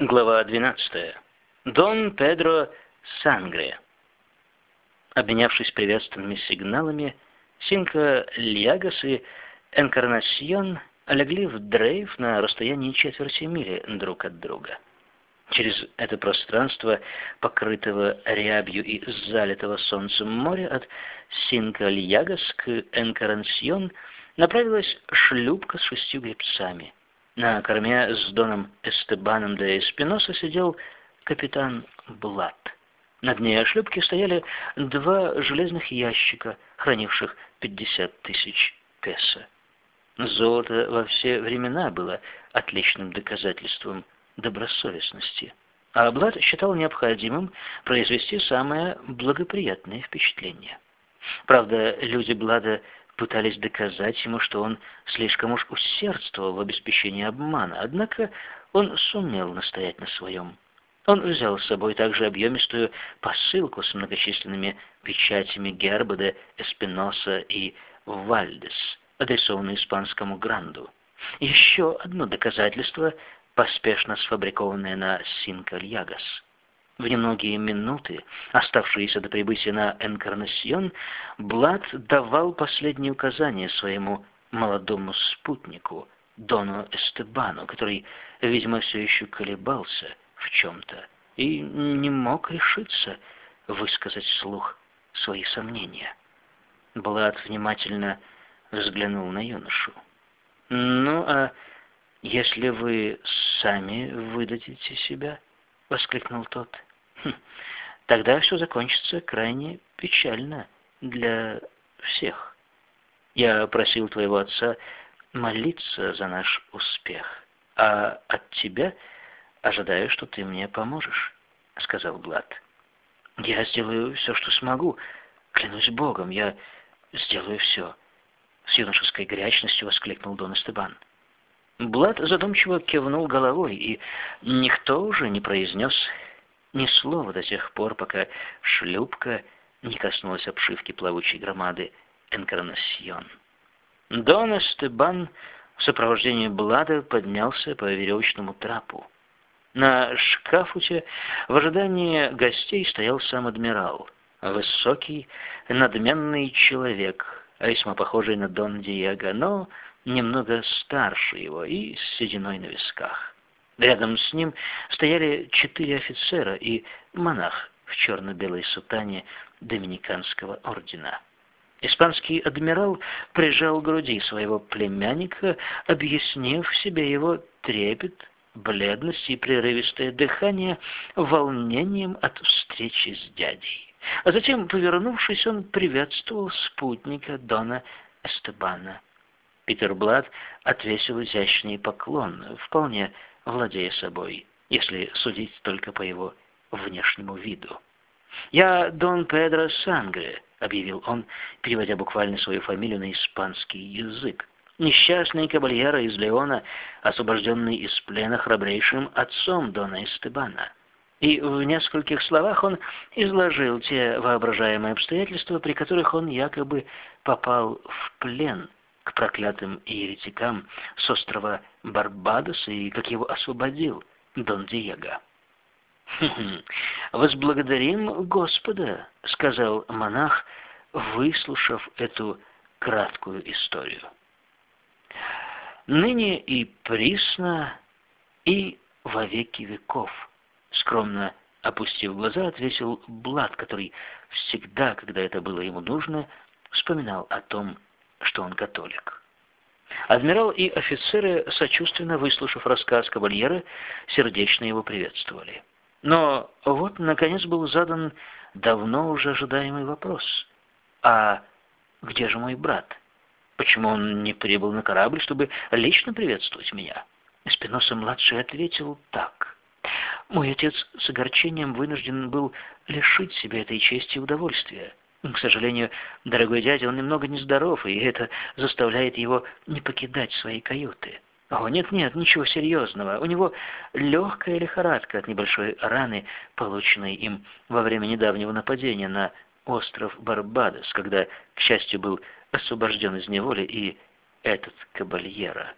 Глава 12. Дон Педро Сангре. Обменявшись приветственными сигналами, Синка Льягас и Энкарнасьон легли в дрейф на расстоянии четверти мили друг от друга. Через это пространство, покрытого рябью и залитого солнцем моря, от Синка-Льягас к Энкарнасьон направилась шлюпка с шестью гребцами — на корме с Доном Эстебаном де Эспиноса сидел капитан Блад. На дне шлюпки стояли два железных ящика, хранивших 50 тысяч песо. Золото во все времена было отличным доказательством добросовестности, а Блад считал необходимым произвести самое благоприятное впечатление. Правда, люди Блада пытались доказать ему, что он слишком уж усердствовал в обеспечении обмана, однако он сумел настоять на своем. Он взял с собой также объемистую посылку с многочисленными печатями Гербода, Эспиноса и Вальдес, адресованную испанскому Гранду. Еще одно доказательство, поспешно сфабрикованное на Синкальягас. В немногие минуты, оставшиеся до прибытия на Энкарнасьон, Блад давал последние указания своему молодому спутнику, Дону Эстебану, который, видимо, все еще колебался в чем-то и не мог решиться высказать вслух свои сомнения. Блад внимательно взглянул на юношу. «Ну, а если вы сами выдадите себя?» — воскликнул тот. Хм, тогда все закончится крайне печально для всех. Я просил твоего отца молиться за наш успех, а от тебя ожидаю, что ты мне поможешь, — сказал Глад. Я сделаю все, что смогу. Клянусь Богом, я сделаю все. С юношеской горячностью воскликнул Дон Эстебан. Блад задумчиво кивнул головой, и никто уже не произнес ни слова до тех пор, пока шлюпка не коснулась обшивки плавучей громады Энкарнасьон. Дон Эстебан в сопровождении Блада поднялся по веревочному трапу. На шкафуте в ожидании гостей стоял сам адмирал, высокий, надменный человек, весьма похожий на Дон Диего, но немного старше его и с сединой на висках. Рядом с ним стояли четыре офицера и монах в черно-белой сутане Доминиканского ордена. Испанский адмирал прижал к груди своего племянника, объяснив себе его трепет, бледность и прерывистое дыхание волнением от встречи с дядей. А затем, повернувшись, он приветствовал спутника Дона Эстебана. Питер Блад отвесил изящный поклон, вполне владея собой, если судить только по его внешнему виду. «Я Дон Педро Сангре», — объявил он, переводя буквально свою фамилию на испанский язык. «Несчастный кабальера из Леона, освобожденный из плена храбрейшим отцом Дона Эстебана». И в нескольких словах он изложил те воображаемые обстоятельства, при которых он якобы попал в плен к проклятым еретикам с острова Барбадос и как его освободил Дон Диего. «Возблагодарим Господа», — сказал монах, выслушав эту краткую историю. «Ныне и присно, и во веки веков», — скромно опустив глаза, ответил Блад, который всегда, когда это было ему нужно, вспоминал о том, что он католик. Адмирал и офицеры, сочувственно выслушав рассказ кавальера, сердечно его приветствовали. Но вот, наконец, был задан давно уже ожидаемый вопрос. «А где же мой брат? Почему он не прибыл на корабль, чтобы лично приветствовать меня?» Спиноса-младший ответил так. «Мой отец с огорчением вынужден был лишить себя этой чести и удовольствия. К сожалению, дорогой дядя, он немного нездоров, и это заставляет его не покидать свои каюты. О, нет-нет, ничего серьезного. У него легкая лихорадка от небольшой раны, полученной им во время недавнего нападения на остров Барбадос, когда, к счастью, был освобожден из неволи и этот кабальера.